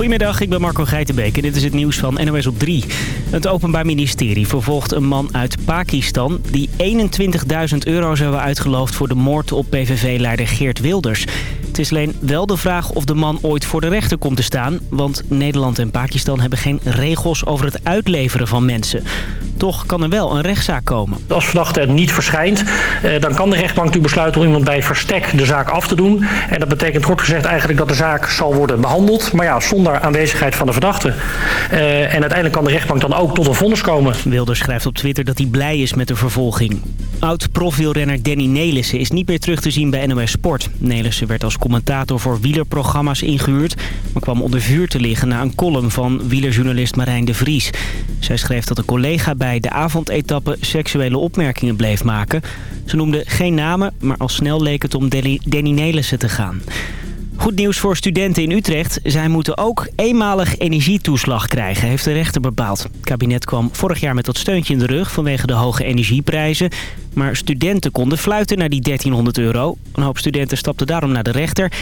Goedemiddag, ik ben Marco Geitenbeek en dit is het nieuws van NOS op 3. Het Openbaar Ministerie vervolgt een man uit Pakistan... die 21.000 euro zou hebben uitgeloofd voor de moord op PVV-leider Geert Wilders. Het is alleen wel de vraag of de man ooit voor de rechter komt te staan... want Nederland en Pakistan hebben geen regels over het uitleveren van mensen. Toch kan er wel een rechtszaak komen. Als verdachte er niet verschijnt, eh, dan kan de rechtbank natuurlijk besluiten om iemand bij verstek de zaak af te doen. En dat betekent kort gezegd eigenlijk dat de zaak zal worden behandeld. Maar ja, zonder aanwezigheid van de verdachte. Eh, en uiteindelijk kan de rechtbank dan ook tot een vonnis komen. Wilders schrijft op Twitter dat hij blij is met de vervolging. Oud-profielrenner Danny Nelissen is niet meer terug te zien bij NOS Sport. Nelissen werd als commentator voor wielerprogramma's ingehuurd... maar kwam onder vuur te liggen na een column van wielerjournalist Marijn de Vries. Zij schreef dat een collega bij de avondetappe seksuele opmerkingen bleef maken. Ze noemde geen namen, maar al snel leek het om Danny Nelissen te gaan. Goed nieuws voor studenten in Utrecht. Zij moeten ook eenmalig energietoeslag krijgen, heeft de rechter bepaald. Het kabinet kwam vorig jaar met dat steuntje in de rug vanwege de hoge energieprijzen. Maar studenten konden fluiten naar die 1300 euro. Een hoop studenten stapten daarom naar de rechter.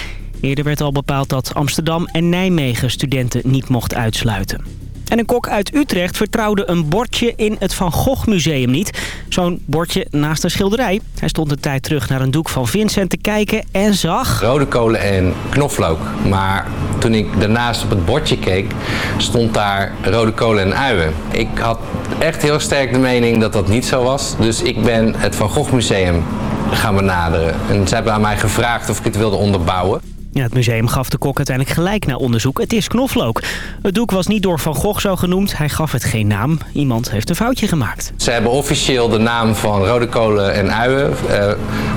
Eerder werd al bepaald dat Amsterdam en Nijmegen studenten niet mocht uitsluiten. En een kok uit Utrecht vertrouwde een bordje in het Van Gogh Museum niet. Zo'n bordje naast een schilderij. Hij stond een tijd terug naar een doek van Vincent te kijken en zag... Rode kolen en knoflook. Maar toen ik daarnaast op het bordje keek, stond daar rode kolen en uien. Ik had echt heel sterk de mening dat dat niet zo was. Dus ik ben het Van Gogh Museum gaan benaderen. En ze hebben aan mij gevraagd of ik het wilde onderbouwen. Ja, het museum gaf de kok uiteindelijk gelijk na onderzoek. Het is knoflook. Het doek was niet door Van Gogh zo genoemd. Hij gaf het geen naam. Iemand heeft een foutje gemaakt. Ze hebben officieel de naam van rode kolen en uien uh,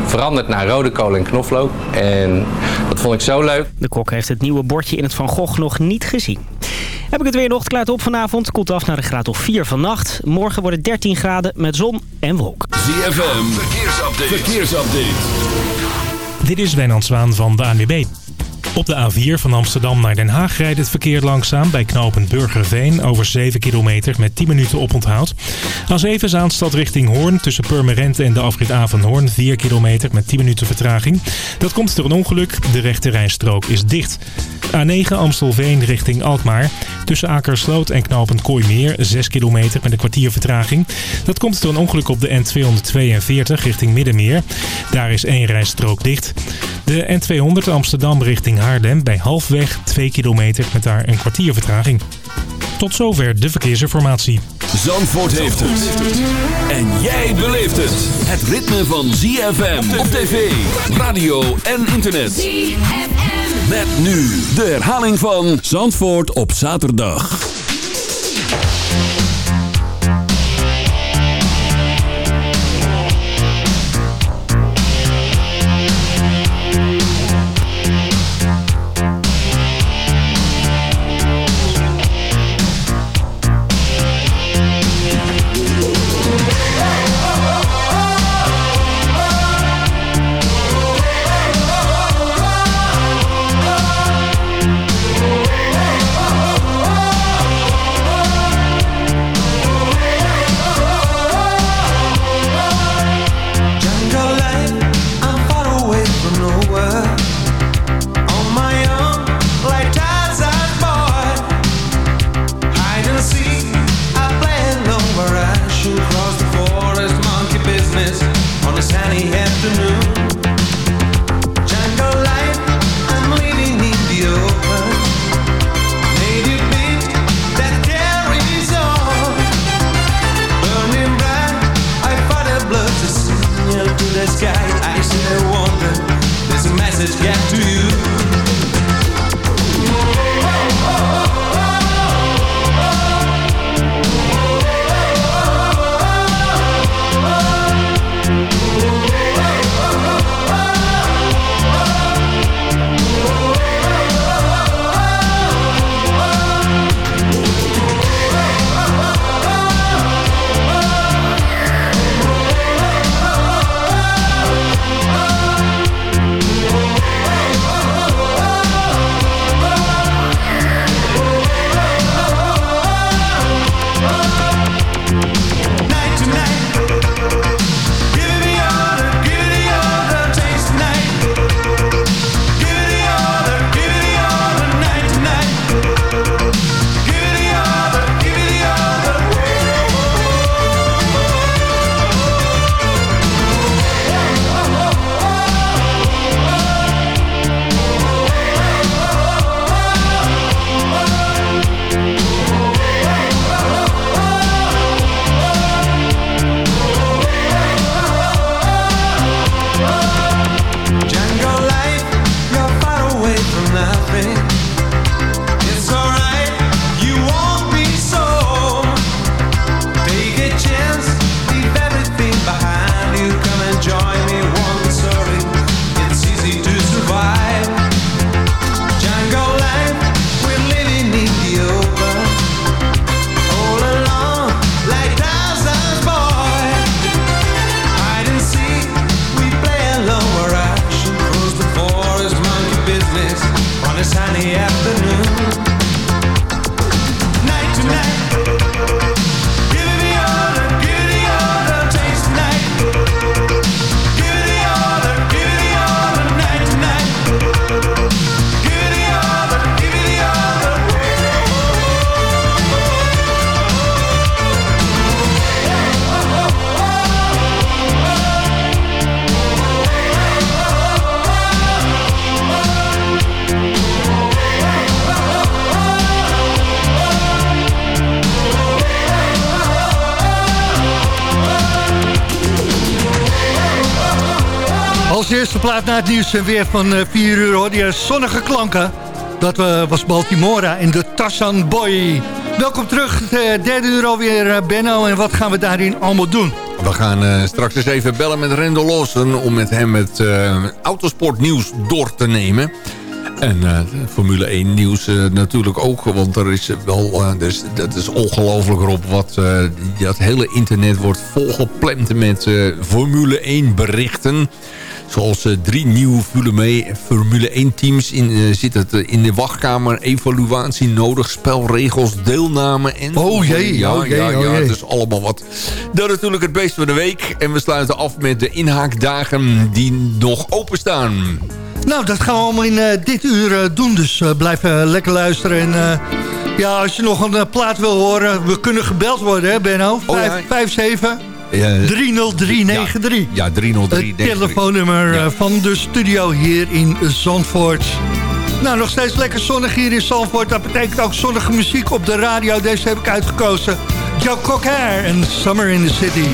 veranderd naar rode kolen en knoflook. En dat vond ik zo leuk. De kok heeft het nieuwe bordje in het Van Gogh nog niet gezien. Heb ik het weer nog klaart op vanavond. Komt af naar een graad of 4 vannacht. Morgen wordt het 13 graden met zon en wolk. ZFM, verkeersupdate. verkeersupdate. Dit is Wijnand Zwaan van de ANWB. Op de A4 van Amsterdam naar Den Haag rijdt het verkeer langzaam bij knooppunt Burgerveen over 7 kilometer met 10 minuten oponthoud. A7 Zaanstad richting Hoorn tussen Purmerend en de afrit A van Hoorn 4 kilometer met 10 minuten vertraging. Dat komt door een ongeluk, de rechte rijstrook is dicht. A9 Amstelveen richting Alkmaar tussen Akersloot en knooppunt Kooimeer 6 kilometer met een kwartier vertraging. Dat komt door een ongeluk op de N242 richting Middenmeer. Daar is één rijstrook dicht. De N200 Amsterdam richting Haarlem bij halfweg 2 kilometer met daar een kwartier vertraging. Tot zover de verkeersinformatie. Zandvoort heeft het. En jij beleeft het. Het ritme van ZFM op tv, radio en internet. ZFM. Met nu de herhaling van Zandvoort op zaterdag. Plaat na het nieuws en weer van 4 eh, uur hoor je zonnige klanken. Dat uh, was Baltimora en de Tassan Boy. Welkom terug, de derde uur alweer uh, Benno. En wat gaan we daarin allemaal doen? We gaan straks eens even bellen met Rendel Lawson... om met hem het autosportnieuws door te nemen. En Formule 1 nieuws natuurlijk ook. Want er is wel, dus, dat is ongelooflijk Rob. Wat, dat hele internet wordt volgeplemd met Formule 1 berichten. Zoals uh, drie nieuwe Formule 1 teams in, uh, zit het uh, in de wachtkamer. Evaluatie nodig, spelregels, deelname. En oh jee, ja, oh, jee, ja, oh, ja, het is allemaal wat. Dan natuurlijk het beest van de week. En we sluiten af met de inhaakdagen die nog openstaan. Nou, dat gaan we allemaal in dit uur doen. Dus blijf lekker luisteren. En ja, als je nog een plaat wil horen, we kunnen gebeld worden, hè Benno? 5, oh, 30393. Ja, 30393. Het telefoonnummer ja. van de studio hier in Zandvoort. Nou, nog steeds lekker zonnig hier in Zandvoort. Dat betekent ook zonnige muziek op de radio. Deze heb ik uitgekozen. Joe Cocker en Summer in the City.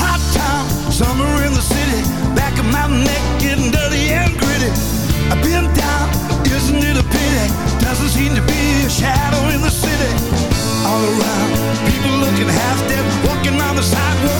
Hot town, summer in the city. Back of my neck getting dirty and gritty. I've been down, isn't it a pity? Doesn't seem to be a shadow in the city. All around, people looking half dead, walking on the sidewalk,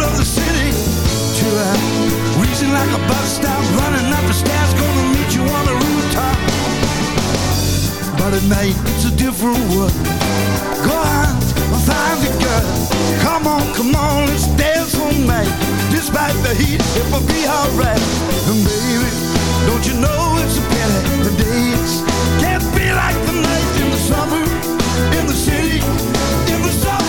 Despite the city. True up reaching like a bus stop running up the stairs gonna meet you on the rooftop. But it made such a different world. Go on I find the girl. Come on come on it's there for me Just the heat, it will be alright. And baby, don't you know it's a The days can't be like the night in the summer, in the city, in the summer,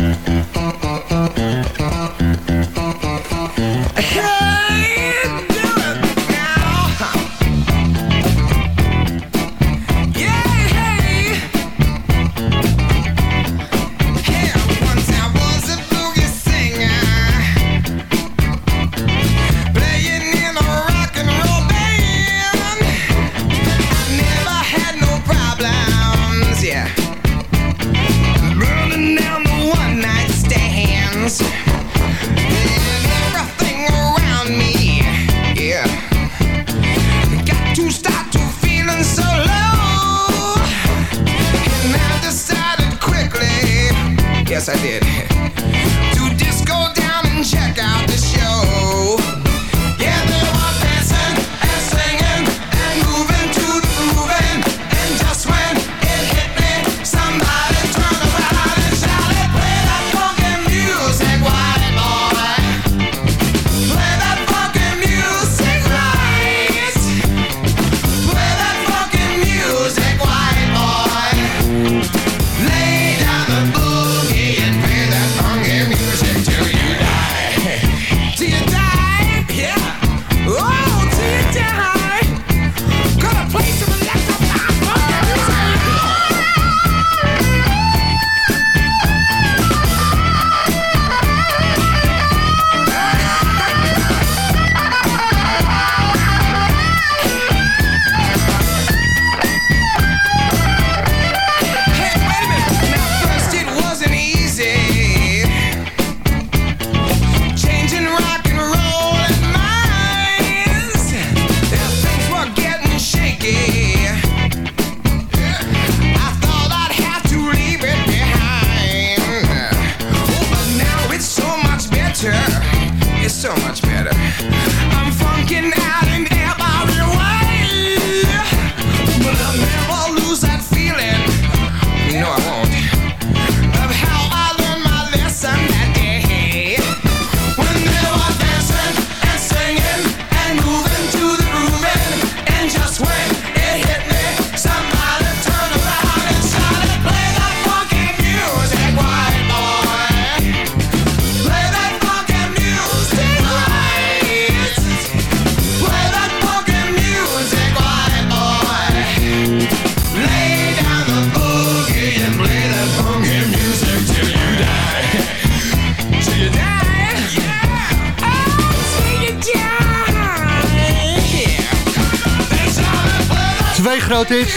Mm-hmm.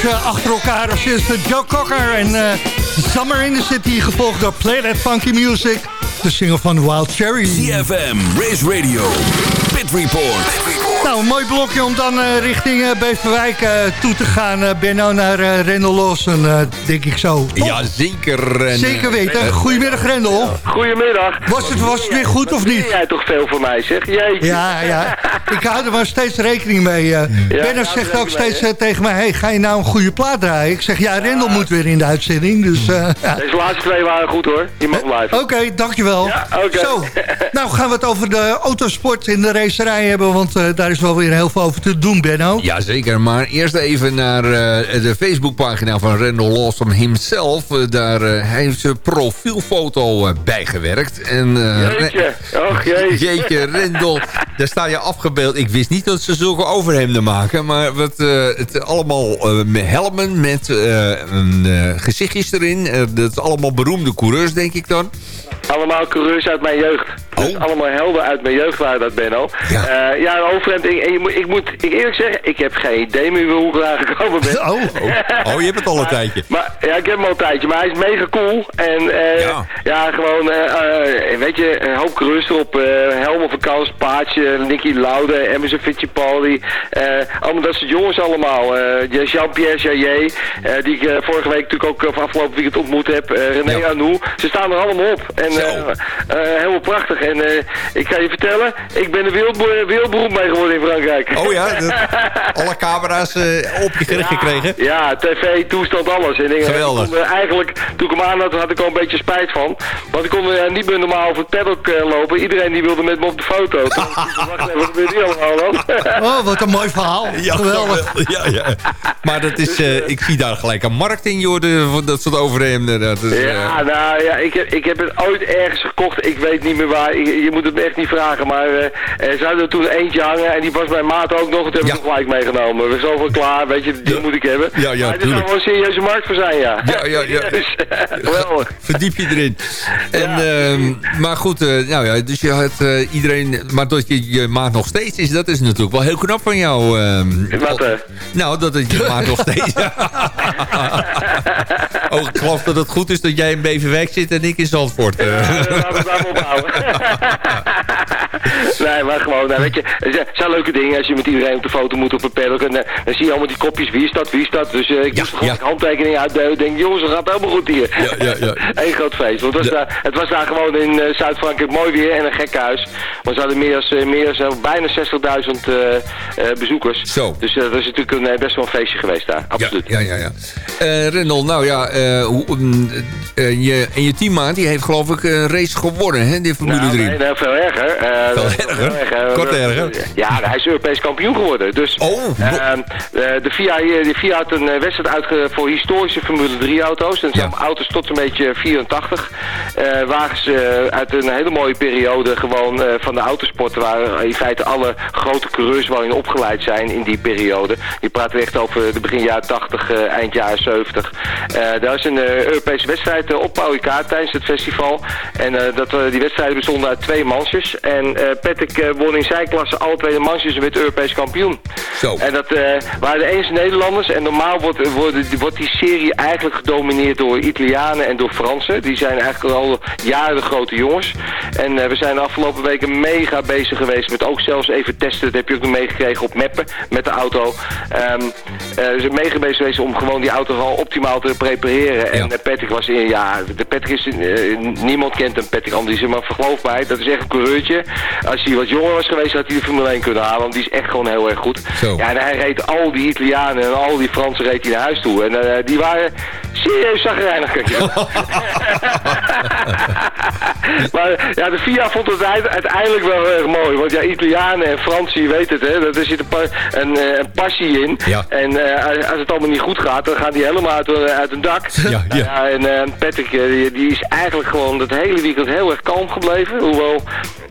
Uh, achter elkaar. Als uh, Joe Cocker en uh, Summer in the City, gevolgd door Play That Funky Music. De single van Wild Cherry. CFM, Race Radio, Pit Report. Nou, een mooi blokje om dan uh, richting uh, Beverwijk uh, toe te gaan. Benno naar uh, Rendel Lawson, denk ik zo. Toch? Ja, zeker. En, zeker weten. Goedemiddag, Rendel. Goedemiddag. Was het, was het weer goed of niet? jij toch veel voor mij, zeg. Jeetje. Ja, ja. Ik hou er maar steeds rekening mee. Ja, Benno zegt ook steeds mee, tegen mij... Hey, ga je nou een goede plaat draaien? Ik zeg, ja, Rendel moet weer in de uitzending. Dus, ja. Deze laatste twee waren goed, hoor. Je mag blijven. Oké, okay, dankjewel. Ja, okay. Zo, nou gaan we het over de autosport in de racerij hebben... want daar is wel weer heel veel over te doen, Benno. Jazeker, maar eerst even naar uh, de Facebookpagina van Randall Lawson himself. Uh, daar uh, heeft zijn profielfoto bijgewerkt. En, jeetje, och. Jeetje, Randall, daar sta je afgebeeld. Ik wist niet dat ze zulke overhemden maken, maar wat, het allemaal met helmen met gezichtjes erin. dat is allemaal beroemde coureurs, denk ik dan. Allemaal coureurs uit mijn jeugd. Dus Oh. allemaal helden uit mijn jeugd waren dat, Benno. Ja. Uh, ja, een overhemd. Ik, ik, ik moet ik eerlijk zeggen, ik heb geen idee meer hoe ik eraan gekomen ben. Oh, oh. oh, je hebt het al een tijdje. Maar, ja, ik heb hem al een tijdje. Maar hij is mega cool. En uh, ja. ja. gewoon, uh, weet je, een hoop coureurs erop. Helmen van Kans, Paatje, Nicky Laude, Emerson Fittipaldi. allemaal dat soort jongens allemaal. Jean-Pierre Jaillet, die ik vorige week natuurlijk ook of afgelopen weekend ontmoet heb. René ja. Anou. Ze staan er allemaal op. En helemaal prachtig. En uh, ik ga je vertellen, ik ben er wereld, wereldberoemd mee geworden in Frankrijk. Oh ja, dat, alle camera's uh, op je gericht ja, gekregen? Ja, tv, toestand, alles. En ik, Geweldig. Ik kon, uh, eigenlijk, toen ik hem aan had, had ik al een beetje spijt van. Want ik kon niet meer normaal over het paddock lopen. Iedereen die wilde met me op de foto. Toen, Wacht even, wat gebeurt hier allemaal dan? Oh, wat een mooi verhaal. Ja, Geweldig. Ja, ja. Maar dat is, eh, ik zie daar gelijk een markt in, joh, dat soort overhemden. Dat is, eh, Ja, nou ja, ik heb, ik heb het ooit ergens gekocht. Ik weet niet meer waar. Je, je moet het me echt niet vragen. Maar eh er zou er toen eentje hangen. En die was mijn maat ook nog. Dat heb ik Ja. nog gelijk meegenomen. We zijn zo van klaar. Weet je, die Ja. moet ik hebben. Ja, ja, maar er zou wel een serieuze markt voor zijn, ja. Ja, ja, ja. Dus, geweldig. Verdiep je erin. En, ehm, maar goed, eh, nou ja, dus je had eh, iedereen... Maar dat je je maat nog steeds is, dat is natuurlijk wel heel knap van jou. ehm. Wat, eh? Nou, dat het je maat nog steeds... oh, ik geloof dat het goed is dat jij in Beverwijk zit en ik in Zandvoort. Laten we. nee, maar gewoon, nou, weet je, het zijn leuke dingen als je met iedereen op de foto moet op een paddock. En eh, dan zie je allemaal die kopjes, wie is dat, wie is dat. Dus eh, ik Ja, moest gewoon ja. handtekeningen uitdelen. Ik denk, jongens, het gaat helemaal goed hier. Ja, ja, ja. Eén groot feest. Want het was, daar, het was daar gewoon in eh, Zuid-Frankrijk mooi weer en een gek huis. Maar ze hadden meer dan, meer dan bijna 60.000 eh, eh, bezoekers. Zo. Dus eh, dat is natuurlijk een, eh, best wel een feestje geweest daar. Absoluut. Ja, ja, ja. Eh Rendel, nou ja, eh, hoe, eh, je, en je teammaat die heeft geloof ik een race gewonnen, hè, die Formule Nou, 3. nee, nee, veel erger. Eh, Veel erger? Kort erger? Ja, hij is Europees kampioen geworden. Dus, Oh, eh, eh, de, FIA, de FIA had een eh, wedstrijd uitge voor historische Formule 3 auto's. En het zijn Ja. auto's tot een beetje 84. eh wagens eh, uit een hele mooie periode gewoon eh, van de autosport. Waar in feite alle grote coureurs wel in opgeleid zijn in die periode. Je praat echt over de begin jaren 80, eh, eind jaren 70. Eh, daar is een eh, Europese wedstrijd op Paul Ricard tijdens het festival. En eh, dat, eh, die wedstrijden bestonden uit twee mansjes. En eh Patrick eh, won in zijn klasse alle twee de mansjes en werd Europees kampioen. Zo. En dat eh, waren de enige Nederlanders. En normaal wordt, wordt, wordt die serie eigenlijk gedomineerd door Italianen en door Fransen. Die zijn eigenlijk al jaren de grote jongens. En eh, we zijn de afgelopen weken mega bezig geweest met ook zelfs even testen. Dat heb je ook nog meegekregen op mappen met de auto. Ehm eh, we zijn mega bezig geweest om gewoon die auto gewoon optimaal te prepareren. En Ja. eh, Patrick was in, ja, de Patrick is, eh, niemand kent hem, Patrick Andriessen, maar geloof mij, dat is echt een coureurtje. Als hij wat jonger was geweest, had hij de Formule 1 kunnen halen, want die is echt gewoon heel erg goed. Zo. Ja, en hij reed al die Italianen en al die Fransen reed hij naar huis toe. En eh, die waren serieus zagrijnig. kan je maar ja, de FIA vond het uite- uiteindelijk wel erg mooi. Want ja, Italianen en Fransen, je weet het, hè, dat, er zit een, pa- een, eh, een passie in. Ja. En eh, als- het allemaal niet goed gaat, dan gaan die helemaal uit, uit hun dak. Ja, ja. en eh, Patrick, die, die is eigenlijk gewoon het hele weekend heel erg kalm gebleven. Hoewel,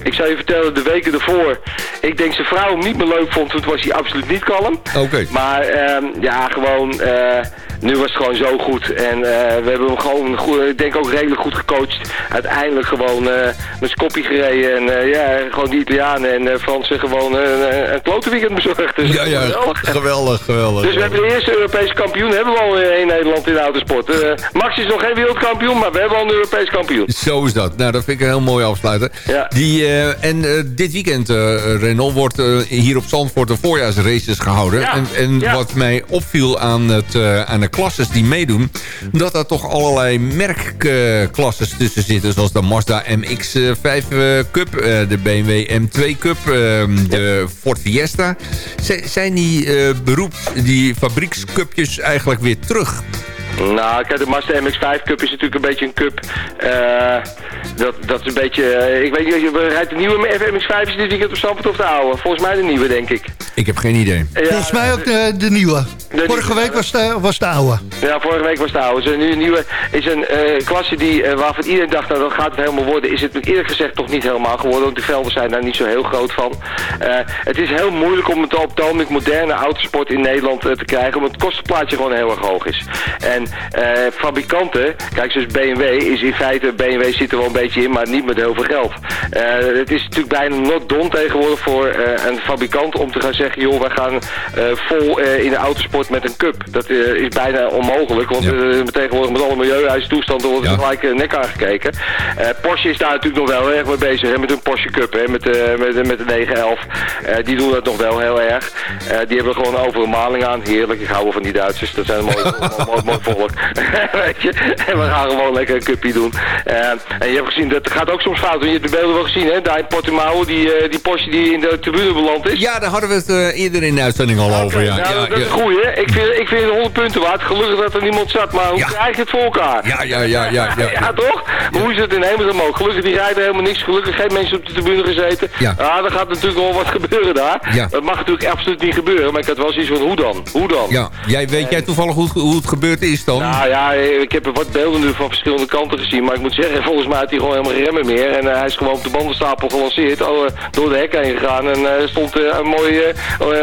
ik zou je vertellen, de weken ervoor, ik denk zijn vrouw hem niet meer leuk vond, toen was hij absoluut niet kalm. Oké. Maar ehm, ja, gewoon, eh, nu was het gewoon zo goed. En eh, we hebben hem gewoon, goed, ik denk ook redelijk goed gecoacht. Uiteindelijk gewoon eh met gereden. En eh, ja, gewoon die Italianen en Fransen gewoon een, klote weekend bezorgd. Dus Ja, ja, geweldig. geweldig, geweldig. Dus we hebben de eerste Europese kampioen hebben we al in Nederland in de autosport. Max is nog geen wereldkampioen, maar we hebben al een Europees kampioen. Zo is dat. Nou, dat vind ik een heel mooi afsluiter. Ja. Die, en dit weekend, Renault, wordt hier op Zandvoort de voorjaarsraces gehouden. Ja. En, en Ja. wat mij opviel aan, het, aan de klasses die meedoen... dat daar toch allerlei merkklasses tussen zitten. Zoals de Mazda MX-5 Cup, eh, de BMW M2 Cup, eh, de Ford Fiesta. Zijn die beroeps, die fabriekscupjes eigenlijk weer terug? Nou, kijk, de Mazda MX-5 Cup is natuurlijk een beetje een cup. eh, dat, dat is een beetje... eh, ik weet niet, je rijdt de nieuwe MX-5 is dit weekend op Zandvoort of de oude? Volgens mij de nieuwe, denk ik. Ik heb geen idee. Ja, Volgens mij ook de, de nieuwe. De Vorige nieuwe. week was de, was de oude. Ja, vorige week was de oude. Dus nu een nieuwe is een eh, klasse die, waarvan iedereen dacht, nou dat gaat het helemaal worden. Is het eerlijk gezegd toch niet helemaal geworden. Want de velden zijn daar niet zo heel groot van. Eh, het is heel moeilijk om het op het moderne autosport in Nederland te krijgen. Omdat het kostenplaatje gewoon heel erg hoog is. En eh, fabrikanten, kijk zoals BMW is in feite, BMW zit er wel een beetje in, maar niet met heel veel geld. Eh, het is natuurlijk bijna not done tegenwoordig voor eh, een fabrikant om te gaan zeggen, joh, wij gaan vol in de autosport met een cup. Dat is bijna onmogelijk, want Ja. tegenwoordig met alle milieuhuistoestanden wordt er Ja. gelijk eh, nek aangekeken. Porsche is daar natuurlijk nog wel erg mee bezig, hè, met hun Porsche Cup, hè, met, de met, met de 911. Eh, die doen dat nog wel heel erg. Die hebben gewoon over een maling aan. Heerlijk, ik hou wel van die Duitsers. Dat zijn een mooi, mooi, mooi, mooi volk. Weet je? En we gaan gewoon lekker een cupje doen. Eh, en je hebt gezien, dat gaat ook soms fout. Je hebt de beelden wel gezien, hè? Daar in Portimao, die, eh, die Porsche die in de tribune beland is. Ja, daar hadden we het eh, eerder in de uitzending al over. Ja, nou, ja, dat is goed, hè? Ik vind, ik vind het 100 punten waard. Gelukkig dat er niemand zat, maar hoe Ja. krijg je het voor elkaar? Ja, ja, ja, ja, ja. Ja, toch? Hoe is het in hemel mogelijk? Gelukkig die rijden helemaal niks. Gelukkig geen mensen op de tribune gezeten. Ja. Ah, er gaat natuurlijk wel wat gebeuren daar. Ja. Dat mag natuurlijk absoluut niet gebeuren. Maar ik had wel zoiets van, hoe dan? Hoe dan? Ja, jij, weet jij toevallig hoe, het- hoe het gebeurd is dan? Nou ja, ik heb er wat beelden nu van verschillende kanten gezien. Maar ik moet zeggen, volgens mij had hij gewoon helemaal remmen meer. En eh, hij is gewoon op de bandenstapel gelanceerd. Oh, eh, door de hek heen gegaan. En eh, stond een mooi eh,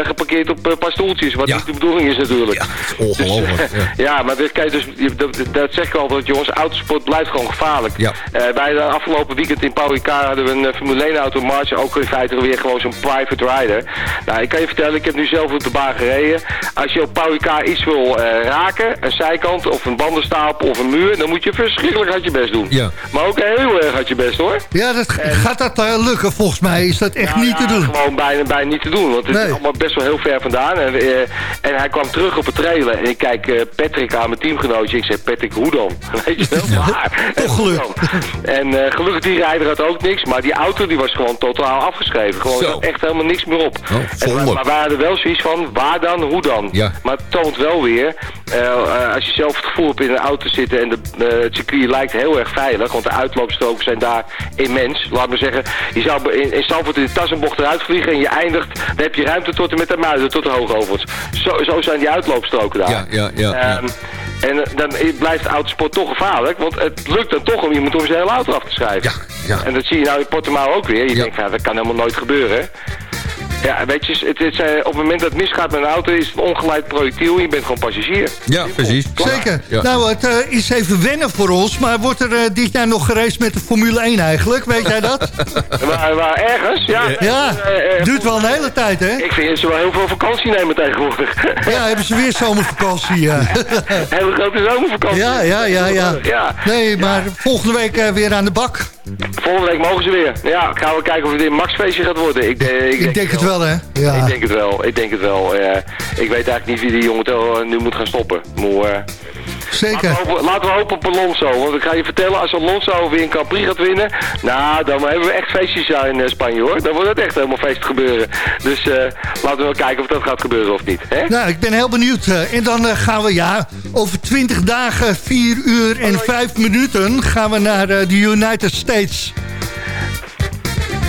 geparkeerd op een paar stoeltjes. Wat Ja. niet de bedoeling is natuurlijk. Ja, dat is ongelooflijk. Dus, ja. ja, maar dit, kijk, dus, dat, dat zeg ik altijd, jongens. Autosport blijft gewoon gevaarlijk. Ja. Wij de afgelopen weekend in Paul Ricard hadden we een Formule 1 auto March. Ook in feite weer gewoon zo'n private rider. Nou, ik kan je vertellen, ik heb nu zelf op de baan gereden. Als je op Paul Ricard iets wil raken, een zijkant of een bandenstapel of een muur, dan moet je verschrikkelijk hard je best doen. Ja. Maar ook heel erg hard je best hoor. Ja, dat, gaat dat eh, lukken? Volgens mij is dat echt Nou niet te doen. Gewoon bijna, bijna niet te doen, want het Nee. is allemaal best wel heel ver vandaan. En, eh, en hij kwam terug op het trailer en ik kijk eh, Patrick aan, mijn teamgenootje. Ik zeg, Patrick, hoe dan? Weet je wel? En toch hoe gelukt. dan? En gelukkig die rijder had ook niks, maar die auto die was gewoon totaal afgeschreven. Gewoon echt helemaal niks meer op. Oh, En, maar, maar wij hadden wel zoiets van, waar dan, hoe dan? Ja. Maar het toont wel weer, eh, eh, als je zelf het gevoel hebt in een auto te zitten en de, eh, het circuit lijkt heel erg veilig, want de uitloopstroken zijn daar immens. Laat me zeggen, je zou in, in Stamford in de tassenbocht eruit vliegen en je eindigt, dan heb je ruimte tot en met de muiden, tot de hoogovens. Zo, zo zijn die uitloopstroken daar. Ja, ja, ja, ja. Ehm, en dan blijft autosport toch gevaarlijk, want het lukt dan toch om iemand om zijn hele auto af te schrijven. Ja, ja. En dat zie je nou in Portimao ook weer. Je Ja. denkt, nou, dat kan helemaal nooit gebeuren. Ja, weet je, het is, eh, op het moment dat het misgaat met een auto is het een ongeleid projectiel je bent gewoon passagier. Ja, precies. Zeker. Ja. Nou, het eh, is even wennen voor ons. Maar wordt er eh, dit jaar nog gereisd met de Formule 1 eigenlijk? Weet jij dat? waar, waar ergens, ja. Ja, duurt wel een hele tijd, hè? Ik vind ze wel heel veel vakantie nemen tegenwoordig. Ja, hebben ze weer zomervakantie. Ja, Hele grote zomervakantie. ja, ja. ja, ja. Ja. Nee, maar volgende week weer aan de bak. Volgende week mogen ze weer. Ja, gaan we kijken of het een maxfeestje gaat worden. Ik, ik, Ik denk het wel, hè? Ik Ja. denk het wel, ik denk het wel. Eh, ik weet eigenlijk niet wie die jongen tel- nu moet gaan stoppen. Maar, eh, Zeker. Laten we, hopen, laten we hopen op Alonso. Want ik ga je vertellen, als Alonso weer een Prix gaat winnen... Nou, dan hebben we echt feestjes daar in eh, Spanje hoor. Dan wordt het echt helemaal feest gebeuren. Dus eh, laten we wel kijken of dat gaat gebeuren of niet. Hè? Nou, ik ben heel benieuwd. eh, En dan eh, gaan we, ja, over 20 dagen, 4 uur en 5 minuten... gaan we naar eh, de United States.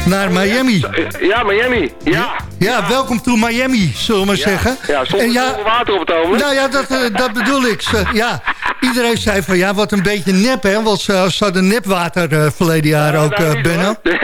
Naar Miami. Ja, Miami. Ja. Ja, welkom to Miami, zullen we maar zeggen. Ja, zonder, En ja, water op het ogenblik. nou ja, dat, eh, dat bedoel ik. Ze- ja, iedereen zei van ja, wat een beetje nep, hè. Want ze, ze hadden nepwater eh, verleden jaar ook, Nou, eh, niet, Benno.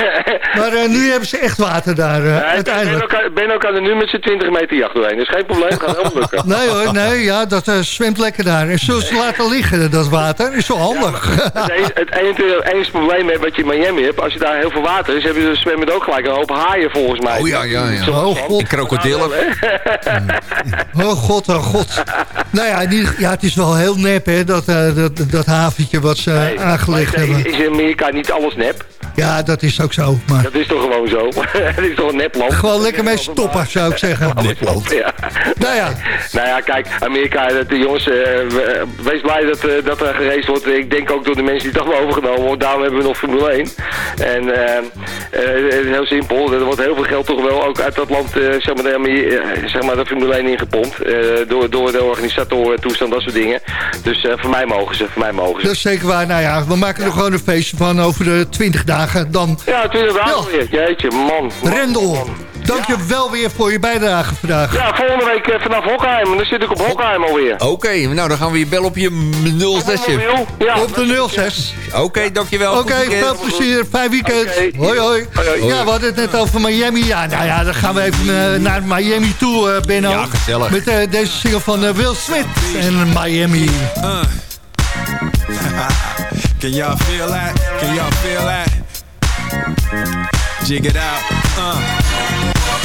Maar nu hebben ze echt water daar, eh, Nee, uiteindelijk. Benno kan, Benno kan er nu met zijn 20 meter jacht doorheen. Dus geen probleem, gaat helemaal lukken. Nee hoor, nee, ja, dat zwemt lekker daar. En zullen ze laten liggen, dat water? Is zo handig. Het, enige, probleem met wat je in Miami hebt, als je daar heel veel water is, heb je dus zwemmen ook gelijk een hoop haaien volgens mij. Oh ja, ja, ja. Oh god, En krokodillen. oh god, oh god. Nou ja, die, ja, het is wel heel nep, hè, dat, eh, dat, dat haventje wat ze Nee, aangelegd maar hebben. Is in Amerika niet alles nep? Ja, dat is ook zo. Maar Dat is toch gewoon zo? Het is toch een nepland? gewoon lekker mee stoppen, zou ik zeggen. Nepland. Ja. Nou ja, Nou ja, kijk, Amerika, dat- de jongens, eh, we- wees blij dat, eh, dat er geraced wordt. Ik denk ook door de mensen die het allemaal overgenomen worden. Daarom hebben we nog Formule 1. En eh, eh, is heel simpel. Er wordt heel veel geld toch wel ook uit dat land, eh, zeg, maar, de, eh, zeg maar, de Formule 1 ingepompt. eh, door, door de organisatoren, toestand, dat soort dingen. Dus eh, voor mij mogen ze, voor mij mogen ze. dat is zeker waar. Nou ja, we maken er gewoon een feestje van over de 20 dagen. Dan Ja, 20 dagen Ja. weer. Jeetje, man. man, Rendel, man. dank je wel weer voor je bijdrage vandaag. Ja, volgende week eh, vanaf Hockheim. Dan zit ik op Hockheim alweer. Oké, nou dan gaan we je bellen op je 06. Mobiel. Ja, Op de 06. Oké, dankjewel. Oké, veel plezier. Fijn weekend. Hoi, hoi. Hoi, hoi. Ja, we hadden het net over Miami. Ja, nou ja, dan gaan we even eh, naar Miami toe, eh, Benno. Ja, gezellig. Met deze single van Will Smith en Miami. Uh. Can y'all feel that? Can y'all feel that? Jig it out. Uh.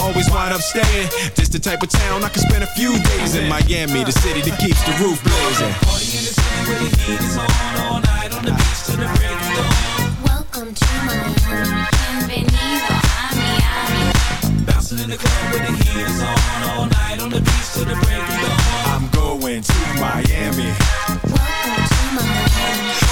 always wind up staying. This the type of town I can spend a few days in. Miami, the city that keeps the roof blazing. Party in the city where the heat is on all night on the beach to the break of dawn. Welcome to Miami, bienvenido a Miami. Bouncing in the club where the heat is on all night on the beach to the break of dawn. I'm going to Miami. Welcome to Miami.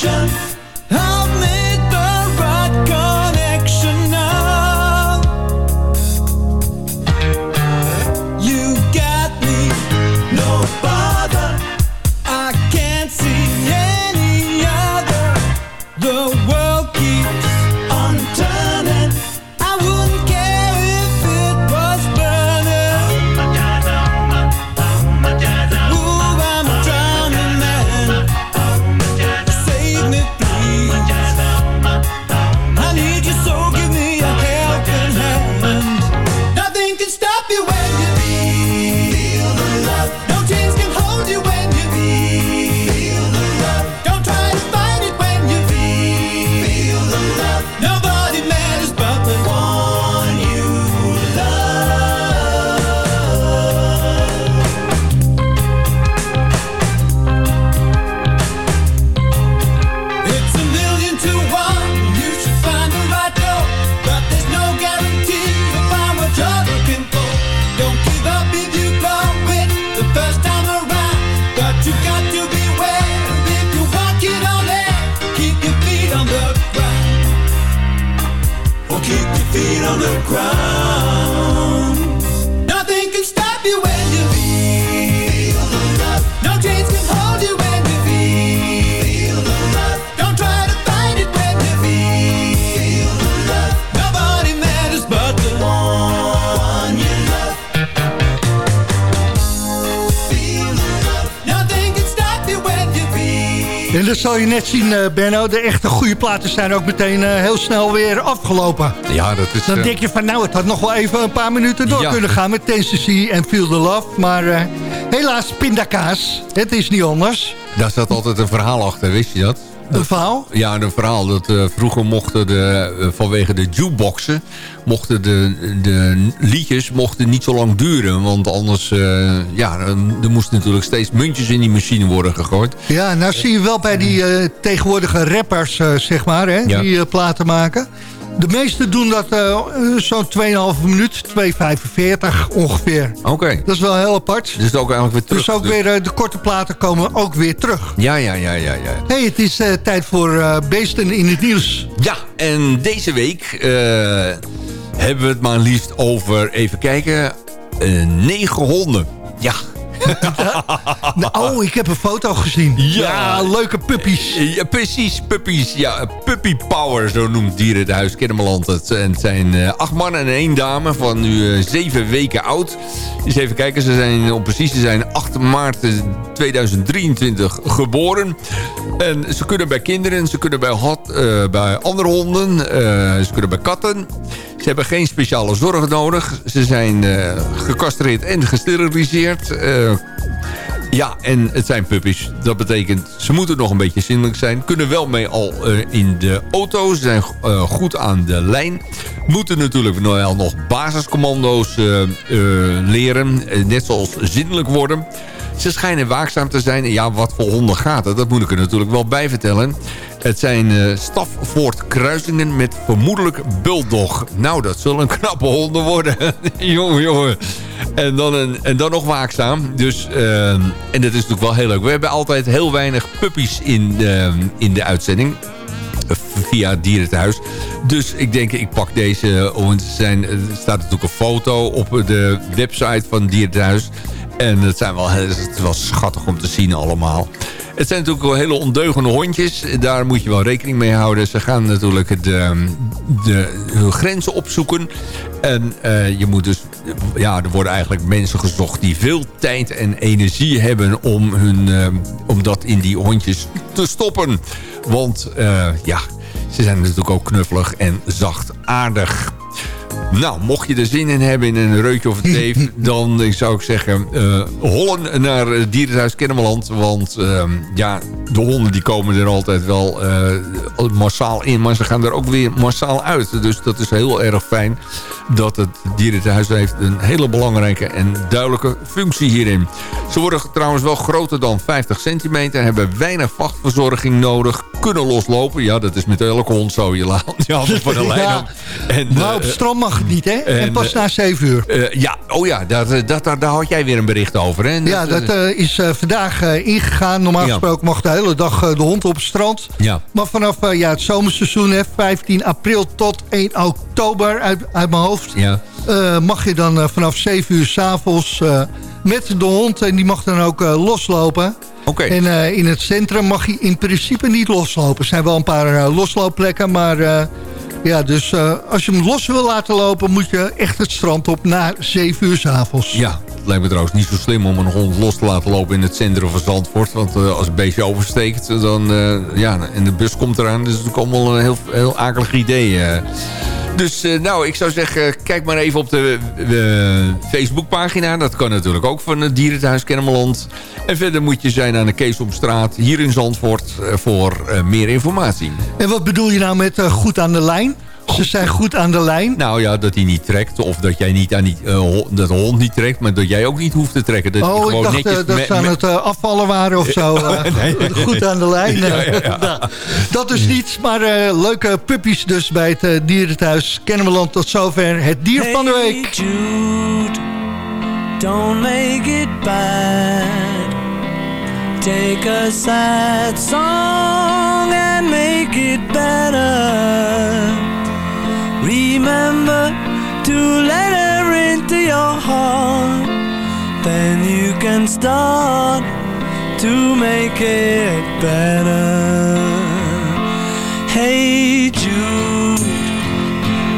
Action. Net zien, eh, Benno. De echte goede platen zijn ook meteen eh, heel snel weer afgelopen. Ja, dat is... Dan eh, denk je van, nou, het had nog wel even een paar minuten door Ja. kunnen gaan met Tennessee en Feel the Love. Maar helaas, pindakaas. Het is niet anders. Daar zat altijd een verhaal achter, wist je dat? Een verhaal? Ja, een verhaal. Dat eh, vroeger mochten de, eh, vanwege de jukeboxen... mochten de, de liedjes mochten niet zo lang duren. Want anders, eh, ja, er moesten natuurlijk steeds muntjes in die machine worden gegooid. Ja, nou zie je wel bij die tegenwoordige rappers, zeg maar, hè, Ja. die platen maken. De meesten doen dat eh, zo'n 2,5 minuut, 2,45 ongeveer. Oké. Dat is wel heel apart. Dus ook eigenlijk weer terug. Dus ook weer eh, de korte platen komen ook weer terug. Ja, ja, ja, ja, ja. hey, het is tijd voor Beesten in het Nieuws. Ja, en deze week hebben we het maar liefst over, even kijken, negen honden. Ja. Nou, oh, ik heb een foto gezien. Ja. leuke puppies. Ja, precies, puppies. Ja, Puppy Power, zo noemt Dieren het Huis Kennemerland het. Zijn eh, acht mannen en één dame van nu eh, zeven weken oud. Dus even kijken, ze zijn, om precies te zijn, 8 maart eh, 2023 geboren. En ze kunnen bij kinderen, ze kunnen bij, hot, eh, bij andere honden, eh, ze kunnen bij katten. Ze hebben geen speciale zorg nodig. Ze zijn eh, gecastreerd en gesteriliseerd. Eh, ja, en het zijn puppies. Dat betekent, ze moeten nog een beetje zindelijk zijn. Kunnen wel mee al eh, in de auto. Ze zijn eh, goed aan de lijn. Moeten natuurlijk nog basiscommando's eh, leren. Net zoals zindelijk worden. Ze schijnen waakzaam te zijn. Ja, wat voor honden gaat het? Dat moet ik er natuurlijk wel bij vertellen. Het zijn eh Stafvoort-kruisingen met vermoedelijk bulldog. Nou, dat zullen knappe honden worden. jongen, jongen. En dan, een, en dan nog waakzaam. Dus, eh, en dat is natuurlijk wel heel leuk. We hebben altijd heel weinig puppies in, de in de uitzending eh, via het. Dus ik denk, ik pak deze. Want er, zijn, staat natuurlijk een foto op de website van het dierenthuis. En het, zijn wel, het wel schattig om te zien allemaal. Het zijn natuurlijk wel hele ondeugende hondjes. Daar moet je wel rekening mee houden. Ze gaan natuurlijk de, hun grenzen opzoeken. En eh, je moet dus... Ja, er worden eigenlijk mensen gezocht die veel tijd en energie hebben... om, hun, eh, om dat in die hondjes te stoppen. Want eh, ja, ze zijn natuurlijk ook knuffelig en zachtaardig. Nou, mocht je er zin in hebben in een reutje of een teef... dan eh, zou ik zeggen, eh, hollen naar het Dierenhuis Kennemerland. Want ehm, ja, de honden die komen er altijd wel eh, massaal in... maar ze gaan er ook weer massaal uit. Dus dat is heel erg fijn dat het Dierenhuis heeft... een hele belangrijke en duidelijke functie hierin. Ze worden trouwens wel groter dan 50 centimeter... hebben weinig vachtverzorging nodig... kunnen loslopen. Ja, dat is met elke hond zo. Je laat je handen van de lijn Ja. En, Maar eh, op het strand mag het niet, hè? En, en, pas eh, na 7 uur. eh, ja, oh ja, dat, eh, dat, daar, daar had jij weer een bericht over. Hè? Ja, dat is vandaag ingegaan. Normaal Ja. gesproken mag de hele dag de hond op het strand. Ja. Maar vanaf ja, het zomerseizoen, hè, 15 april tot 1 oktober uit, uit mijn hoofd... Ja. mag je dan vanaf 7 uur s'avonds met de hond. En die mag dan ook loslopen. Oké. En in het centrum mag hij in principe niet loslopen. Er zijn wel een paar losloopplekken, maar... ja, dus eh, als je hem los wil laten lopen... moet je echt het strand op na 7 uur s'avonds. Ja, het lijkt me trouwens niet zo slim om een hond los te laten lopen in het centrum van Zandvoort. Want eh, als het beestje oversteekt, dan, eh, ja, en de bus komt eraan. Dus het is natuurlijk allemaal een heel, heel akelig idee. Dus nou, ik zou zeggen, kijk maar even op de eh, Facebookpagina. Dat kan natuurlijk ook van het Dierenthuis Kennemerland. En verder moet je zijn aan de Keesomstraat hier in Zandvoort voor meer informatie. En wat bedoel je nou met goed aan de lijn? Ze zijn goed aan de lijn. Nou ja, dat hij niet trekt. Of dat jij niet aan die, eh, hond, dat de hond niet trekt. Maar dat jij ook niet hoeft te trekken. Dat Oh, ik gewoon dacht netjes eh, dat met- ze aan het eh, afvallen waren of zo. Nee. Goed aan de lijn. Ja, ja, ja. Nou, dat is niets, maar eh, leuke puppies dus bij het uh, dierenthuis Kennemerland. Tot zover het dier van de week. Hey Jude, don't make it bad. Take a sad song and make it better. Remember to let her into your heart, then you can start to make it better. Hey Jude,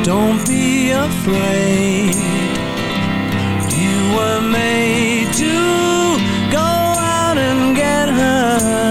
don't be afraid. You were made to go out and get her.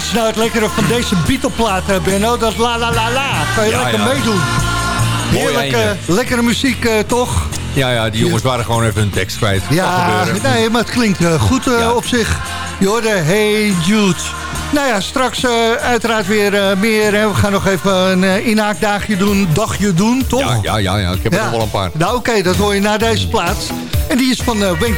Dat is nou het lekkere van deze Beatle-plaat, Benno. Dat la la la la. Kan je Ja, lekker ja. meedoen. Heerlijke, lekkere muziek, eh, toch? Ja, ja, die jongens waren gewoon even hun tekst kwijt. Ja, nee, maar het klinkt eh, goed eh, Ja. op zich. Je hoorde Hey Jude. Nou ja, straks uiteraard weer meer. Hè. We gaan nog even een inhaakdagje doen, dagje doen, toch? Ja, ja, ja, ja, ik heb er nog wel een paar. Nou oké, dat hoor je na deze plaats. En die is van uh, Weng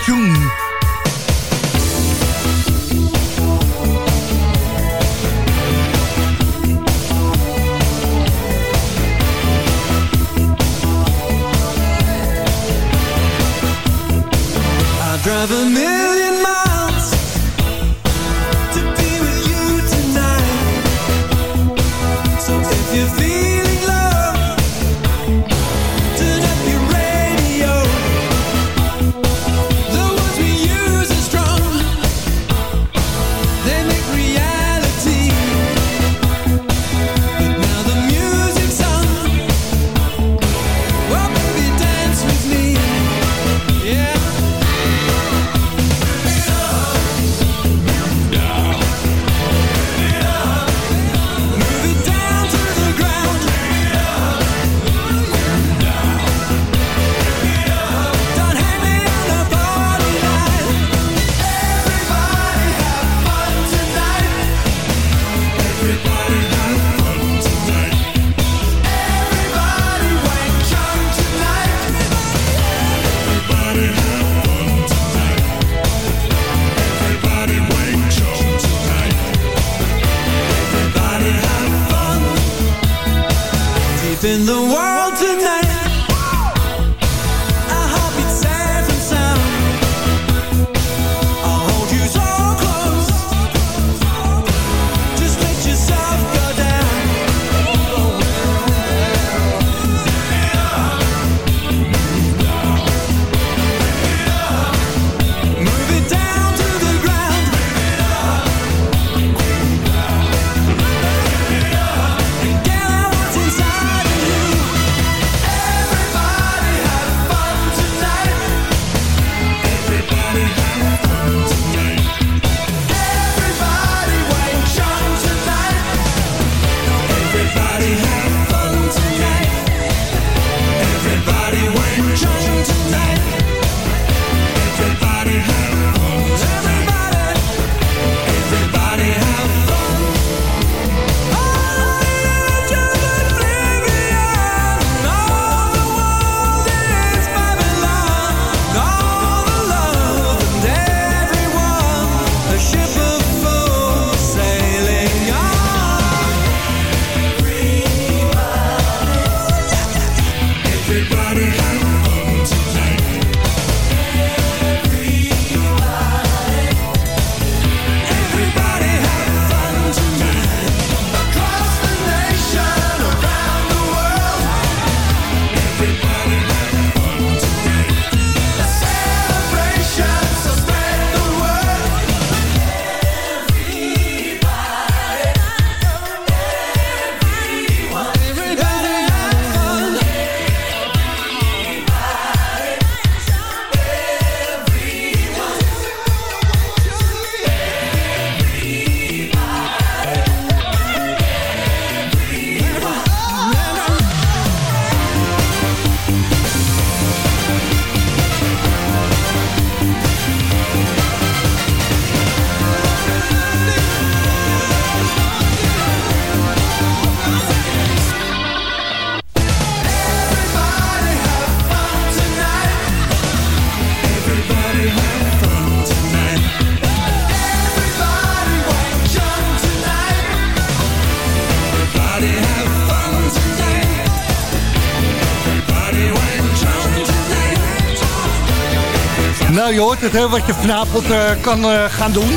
het, hè, wat je vanavond eh, kan eh, gaan doen.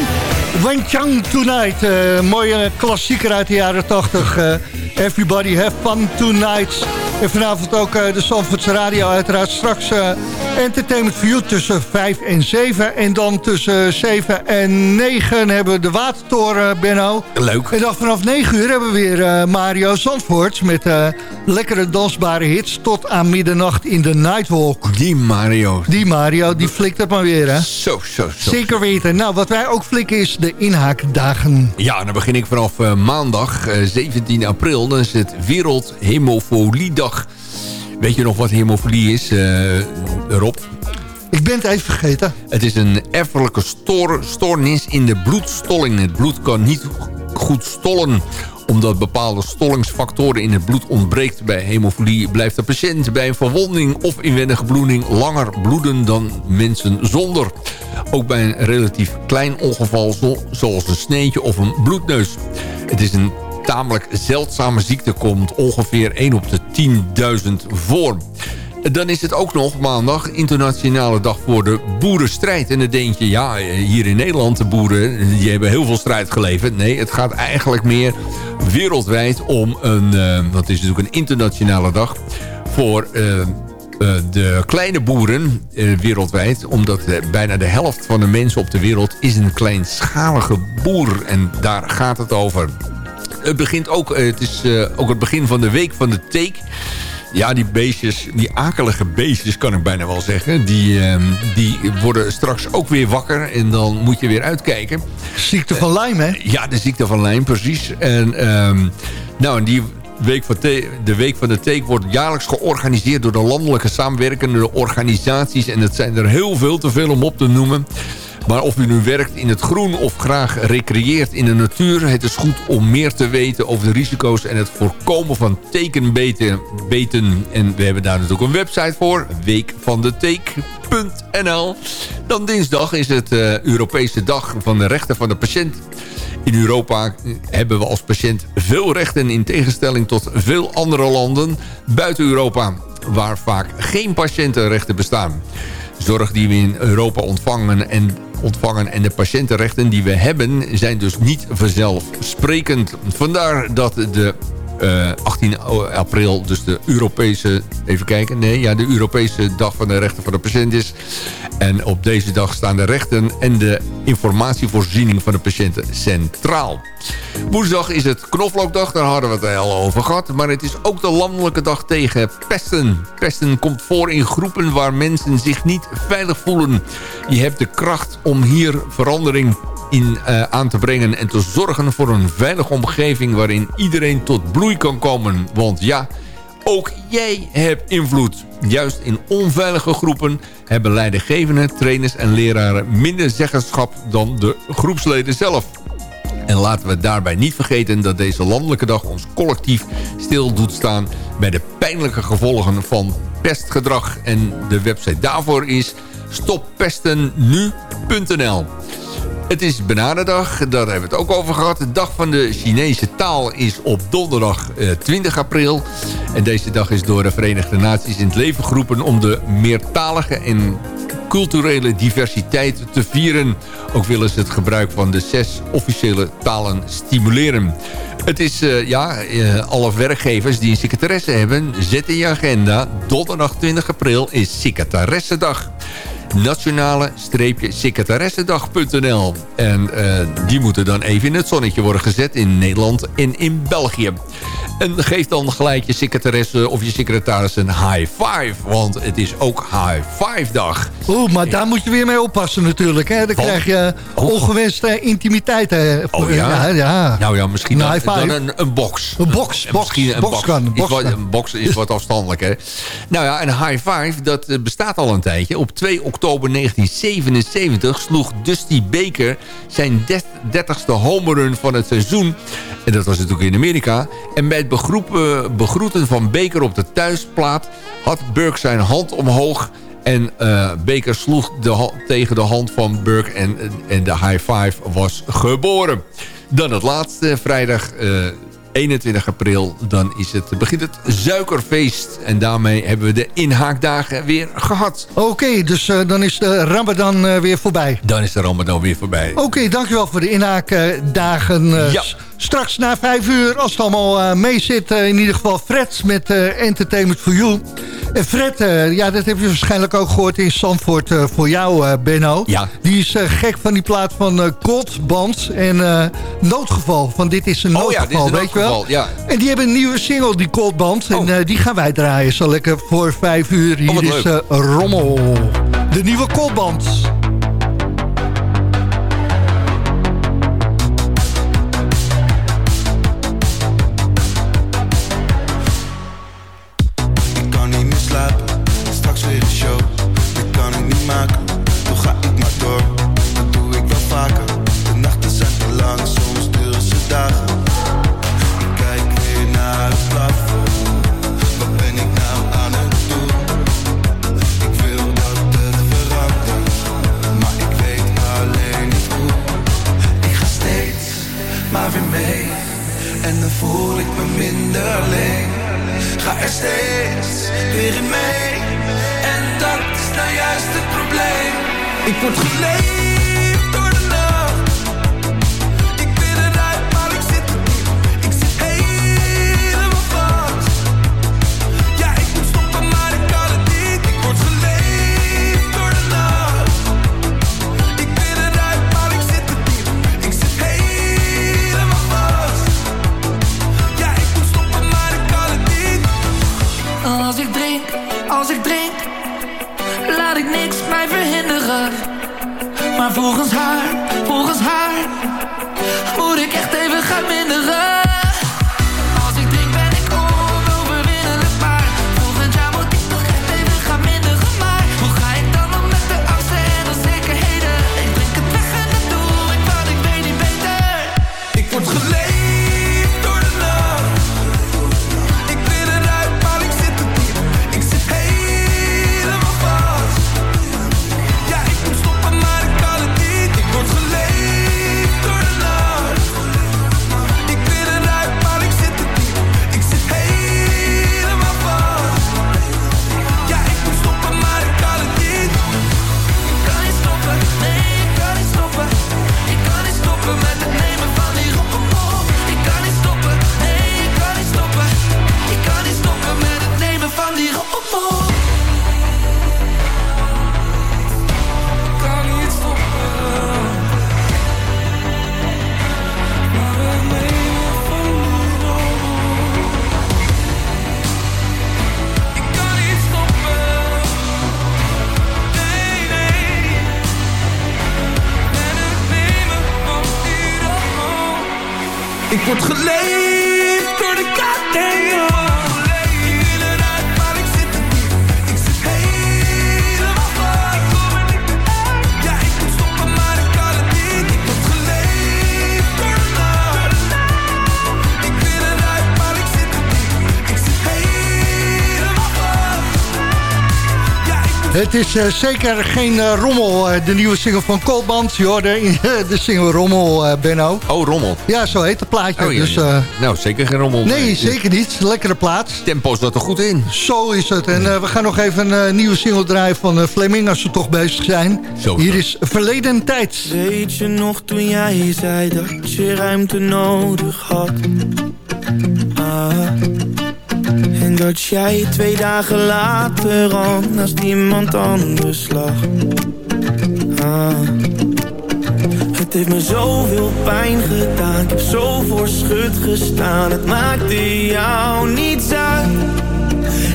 Wenchang Tonight, eh, mooie klassieker uit de jaren 80. eh, Everybody have fun tonight. En vanavond ook de Zandvoortse Radio uiteraard. Straks Entertainment for You tussen 5 en 7. En dan tussen 7 en 9 hebben we de Watertoren, Benno. Leuk. En dan vanaf 9 uur hebben we weer Mario Zandvoort... met lekkere dansbare hits tot aan middernacht in de Nightwalk. Die Mario. Die Mario, die flikt het maar weer, hè? Zo, zo, zo. Zeker weten. Nou, wat wij ook flikken is de inhaakdagen. Ja, dan begin ik vanaf eh, maandag eh, 17 april. Dan is het Wereldhemofiliedag. Weet je nog wat hemofilie is, eh, Rob? Ik ben het even vergeten. Het is een erfelijke stoor, stoornis in de bloedstolling. Het bloed kan niet goed stollen omdat bepaalde stollingsfactoren in het bloed ontbreekt. Bij hemofilie blijft de patiënt bij een verwonding of inwendige bloeding langer bloeden dan mensen zonder. Ook bij een relatief klein ongeval zo- zoals een sneetje of een bloedneus. Het is een tamelijk zeldzame ziekte, komt ongeveer 1 op de 10.000 voor. Dan is het ook nog maandag internationale dag voor de boerenstrijd. En dan denk je, ja, hier in Nederland, de boeren, die hebben heel veel strijd geleverd. Nee, het gaat eigenlijk meer wereldwijd om een, eh, wat is natuurlijk een internationale dag... voor eh, eh, de kleine boeren eh, wereldwijd. Omdat eh, bijna de helft van de mensen op de wereld is een kleinschalige boer. En daar gaat het over. Het begint ook, eh, het is eh, ook het begin van de week van de teek. Ja, die beestjes, die akelige beestjes kan ik bijna wel zeggen. Die, ehm, die worden straks ook weer wakker en dan moet je weer uitkijken. Ziekte van Lyme, hè? Ja, de ziekte van Lyme, precies. En ehm, nou, en die week van de Week van de Teek wordt jaarlijks georganiseerd... door de landelijke samenwerkende organisaties. En het zijn er heel veel te veel om op te noemen. Maar of u nu werkt in het groen of graag recreëert in de natuur... het is goed om meer te weten over de risico's... en het voorkomen van tekenbeten. Beten. En we hebben daar natuurlijk een website voor. Weekvandeteek.nl Dan dinsdag is het eh, Europese dag van de rechten van de patiënt. In Europa hebben we als patiënt veel rechten in tegenstelling tot veel andere landen buiten Europa, waar vaak geen patiëntenrechten bestaan. Zorg die we in Europa ontvangen en, ontvangen en de patiëntenrechten die we hebben zijn dus niet vanzelfsprekend. Vandaar dat de eh, 18 april dus de Europese... Even kijken, nee, ja, de Europese Dag van de Rechten van de Patiënt is. En op deze dag staan de rechten en de informatievoorziening van de patiënten centraal. Woensdag is het knoflookdag, daar hadden we het al over gehad. Maar het is ook de landelijke dag tegen pesten. Pesten komt voor in groepen waar mensen zich niet veilig voelen. Je hebt de kracht om hier verandering in uh, aan te brengen... en te zorgen voor een veilige omgeving waarin iedereen tot kan komen. Want ja, ook jij hebt invloed. Juist in onveilige groepen hebben leidinggevenden, trainers en leraren... minder zeggenschap dan de groepsleden zelf. En laten we daarbij niet vergeten dat deze landelijke dag ons collectief stil doet staan... bij de pijnlijke gevolgen van pestgedrag. En de website daarvoor is stoppestennu.nl. Het is Bananendag, daar hebben we het ook over gehad. De dag van de Chinese taal is op donderdag eh, 20 april. En deze dag is door de Verenigde Naties in het leven geroepen... om de meertalige en culturele diversiteit te vieren. Ook willen ze het gebruik van de zes officiële talen stimuleren. Het is, uh, ja, uh, alle werkgevers die een secretaresse hebben... zet in je agenda. Donderdag 20 april is secretaressendag nationale-secretaressendag.nl. En uh, die moeten dan even in het zonnetje worden gezet in Nederland en in België. En geef dan gelijk je secretaresse of je secretaris een high five. Want het is ook high five dag. Oeh, maar daar moet je weer mee oppassen natuurlijk. Hè? Dan krijg je ongewenste intimiteit. Hè? Oh ja? ja, ja. Nou ja, misschien Een dan, een, een box. Een box, En box, misschien een box box. kan, Is wat, een box is wat afstandelijk, hè. Nou ja, een high five, dat eh, bestaat al een tijdje. Op 2 oktober 1977 sloeg Dusty Baker zijn 30ste homerun van het seizoen. En dat was natuurlijk in Amerika. En bij het begroeten van Baker op de thuisplaat... had Burke zijn hand omhoog... En eh, Baker sloeg de tegen de hand van Burke en, en de high five was geboren. Dan het laatste, vrijdag eh, 21 april. Dan is het, begint het suikerfeest. En daarmee hebben we de inhaakdagen weer gehad. Oké, dus eh, dan is de Ramadan eh, weer voorbij. Dan is de Ramadan weer voorbij. Oké, dankjewel voor de inhaakdagen. Eh, Ja. Straks na vijf uur, als het allemaal eh, mee zit... eh, in ieder geval Fred met eh, Entertainment for You. En Fred, ja, dat heb je waarschijnlijk ook gehoord in Zandvoort voor jou, Benno. Ja. Die is gek van die plaat van Goldband en Noodgeval. Van dit is een Oh ja, noodgeval, dit is een weet je wel? ja. En die hebben een nieuwe single, die Goldband. En Oh. eh, die gaan wij draaien zo lekker voor vijf uur. Hier wat is Rommel. De nieuwe Goldband. Het is eh, zeker geen eh, rommel, eh, de nieuwe single van Colband. Je hoorde de single Rommel, Benno. Oh, rommel. Ja, zo heet het plaatje. Oh, ja, dus, ja. eh, nou, zeker geen rommel. nee, zeker niet. Lekkere plaat. Tempo zat er goed in. Zo is het. En we gaan nog even een nieuwe single draaien van Fleming... als we toch bezig zijn. Zo. Hier is Verleden Tijd. Weet je nog toen jij zei dat je ruimte nodig had? Ah. Dat jij twee dagen later al naast iemand anders lag. Ah. Het heeft me zoveel pijn gedaan, ik heb zo voor schut gestaan. Het maakte jou niets uit.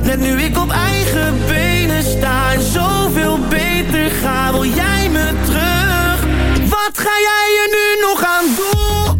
Net nu ik op eigen benen sta en zoveel beter ga, wil jij me terug? Wat ga jij er nu nog aan doen?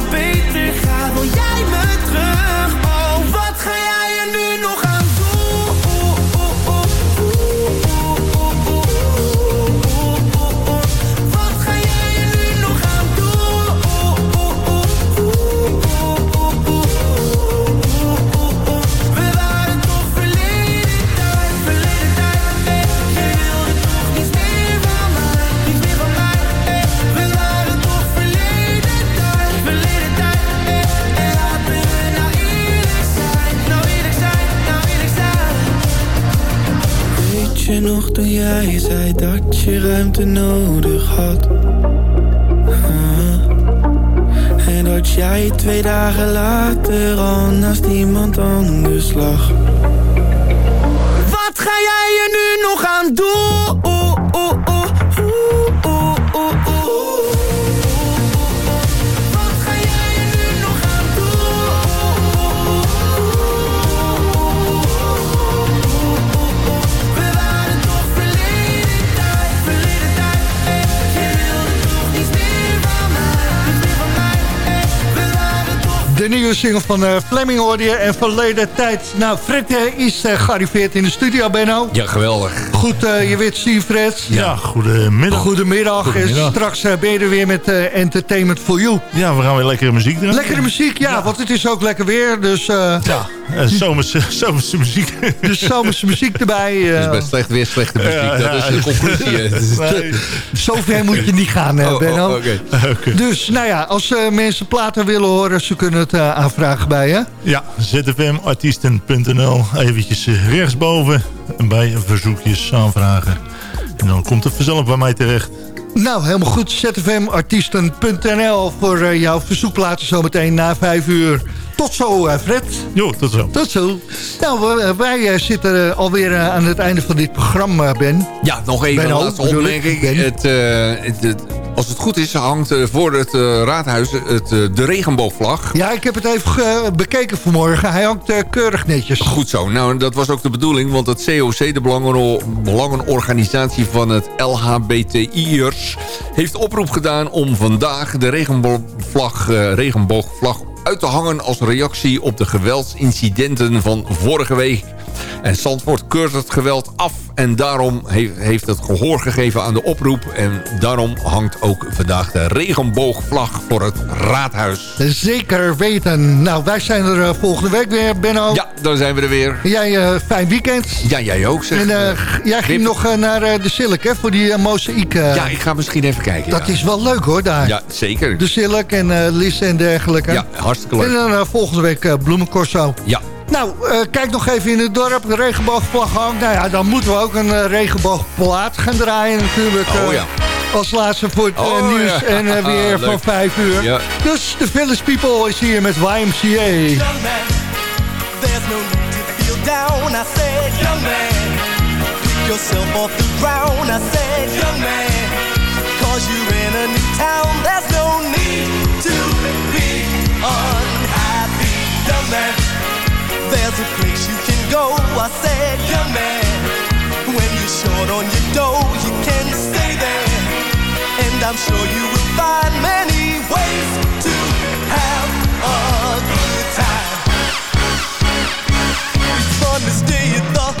nodig had? Ah. En dat jij twee dagen later al naast iemand anders lag. Wat ga jij er nu nog aan doen? Nieuwe single van eh, Fleming hoorde je en Verleden Tijd. Nou, Fred eh, is eh, gearriveerd in de studio, Benno. Ja, geweldig. Goed, eh, je weet zien, Fred. Ja, goedemiddag. Goedemiddag. Goedemiddag. En straks ben je er weer met eh, Entertainment for You. Ja, we gaan weer lekkere muziek draaien. Lekkere muziek, ja, want het is ook lekker weer. Dus eh Ja, eh, zomerse, zomerse muziek. dus zomerse muziek erbij. Het is eh bij slecht weer slechte muziek. Ja, dat ja, is de ja. conclusie. Nee. Zover moet je niet gaan, Oh, oh, Benno. oké. Oké. Dus, nou ja, als eh, mensen platen willen horen, ze kunnen het aanvragen bij je. Ja, zfmartiesten.nl. Eventjes rechtsboven bij verzoekjes aanvragen. En dan komt het vanzelf bij mij terecht. Nou, helemaal goed. zfmartiesten.nl voor jouw verzoekplaten zometeen na vijf uur. Tot zo, eh, Fred. Jo, tot zo. Tot zo. Nou, we- wij eh, zitten eh, alweer eh, aan het einde van dit programma, Ben. Ja, nog even een laatste opmerking. Het, eh, het, het- als het goed is, hangt eh, voor het eh, raadhuis het, eh, de regenboogvlag. Ja, ik heb het even eh, bekeken vanmorgen. Hij hangt eh, keurig netjes. Goed zo. Nou, dat was ook de bedoeling, want het COC, de belangen- belangenorganisatie van het LHBTI'ers, heeft oproep gedaan om vandaag de regenboogvlag, eh, regenboogvlag uit te hangen als reactie op de geweldsincidenten van vorige week. En Zandvoort keurt het geweld af en daarom heeft, het gehoor gegeven aan de oproep. En daarom hangt ook vandaag de regenboogvlag voor het raadhuis. Zeker weten. Nou, wij zijn er eh, volgende week weer, Benno. Ja, dan zijn we er weer. Jij, eh, fijn weekend. Ja, jij ook zeg. En eh, jij ging Rip. nog naar de Silk, hè, voor die uh, mozaïek. Ja, ik ga misschien even kijken. dat ja. is wel leuk, hoor, daar. Ja, zeker. De Silk en Lis en dergelijke. Ja, hartstikke leuk. En dan eh, volgende week eh Bloemencorso. Ja. Nou, eh, kijk nog even in het dorp. De regenboogvlag hangt. Nou ja, dan moeten we ook een regenboogplaat gaan draaien natuurlijk. Oh ja. Als laatste voor het eh, Oh, nieuws ja. en eh, weer Leuk. van 5 uur. Ja. Dus de Village People is hier met YMCA. Young man, there's no need to feel down. I said, young man, pick yourself off the ground. I said, young man, cause you're in a new town. There's no need unhappy. Young man, there's a place you can go. I said, young man, when you're short on your dough, you can stay there. And I'm sure you will find many ways to have a good time. It's fun to stay at the